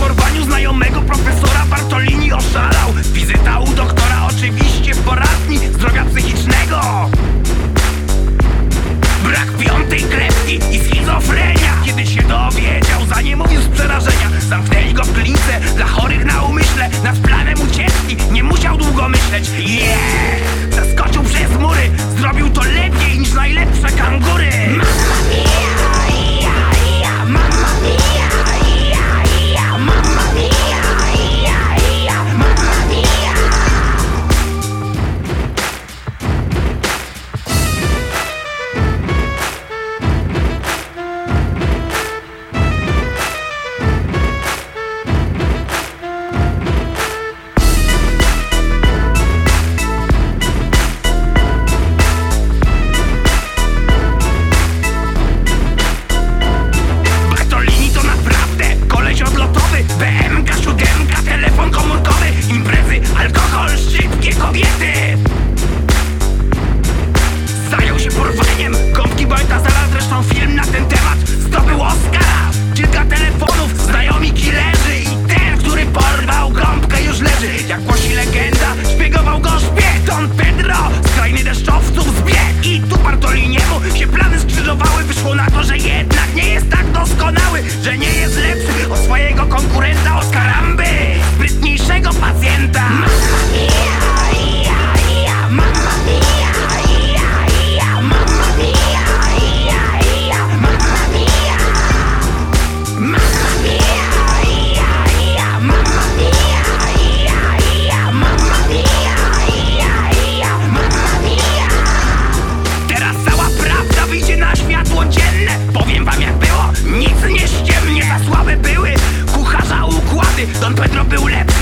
porwaniu znajomego profesora Bartolini oszalał. Wizyta u doktora oczywiście w poradni zdrowia psychicznego. Brak piątej kredki i schizofrenia. Kiedy się dowiedział, za nie mówił z przerażenia. Zamknęli go w klinice dla chorych na umyśle. Nad planem ucieczki nie musiał długo myśleć. Yeah! Zaskoczył przez mury, zrobił to lepiej niż najlepsze kangury Bam! Stąd pędzą były lepsze